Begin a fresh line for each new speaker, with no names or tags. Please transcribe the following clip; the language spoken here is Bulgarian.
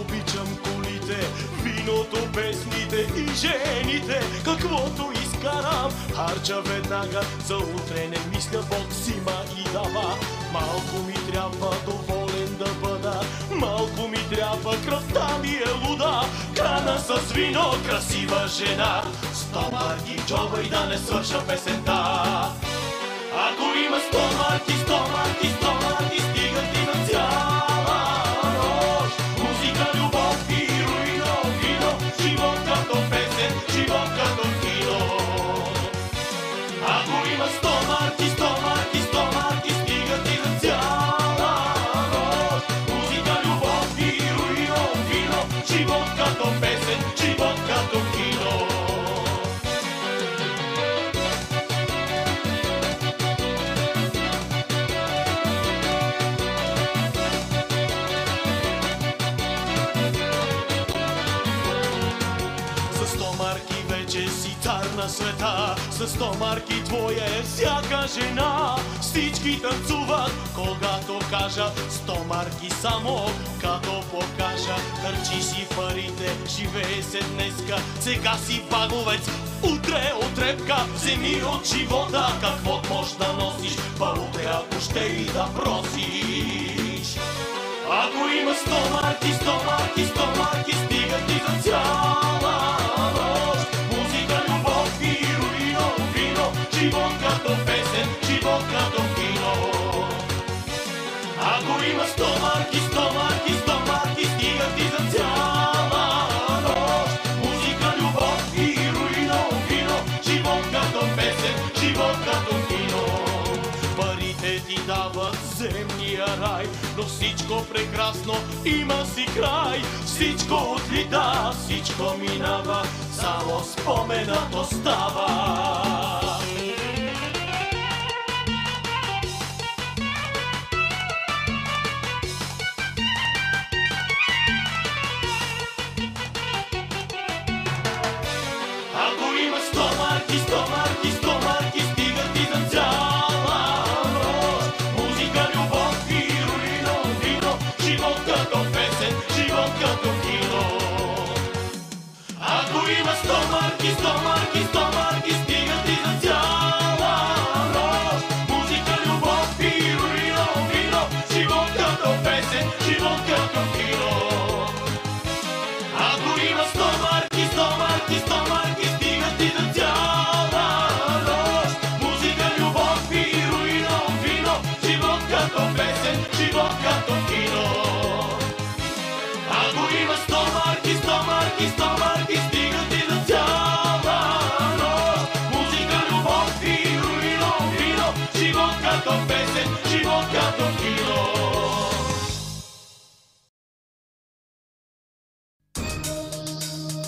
обичам колите, виното, песните и жените. Каквото изкарам, харча веднага, за утре не мисля, Бог сима и дава. Малко ми трябва доволен да бъда, малко ми трябва, кръвта ми е луда. Крана с вино, красива жена, сто марки джоба и да не свърша песента. Ако има сто марки, сто марки, сто марки, С сто марки вече си цар на света. С сто марки твоя е всяка жена. Всички танцуват, когато кажа Сто марки само, като покажа. Хърчи си парите, живее се днеска. Сега си баговец, утре отрепка. Вземи от живота, какво можеш да носиш? Па утре ако ще и да просиш. Ако има сто марки, сто марки, сто марки, стигат и като кино. Парите ти дават земния рай, но всичко прекрасно има си край. Всичко отлита, всичко минава, само споменът остава. 地獄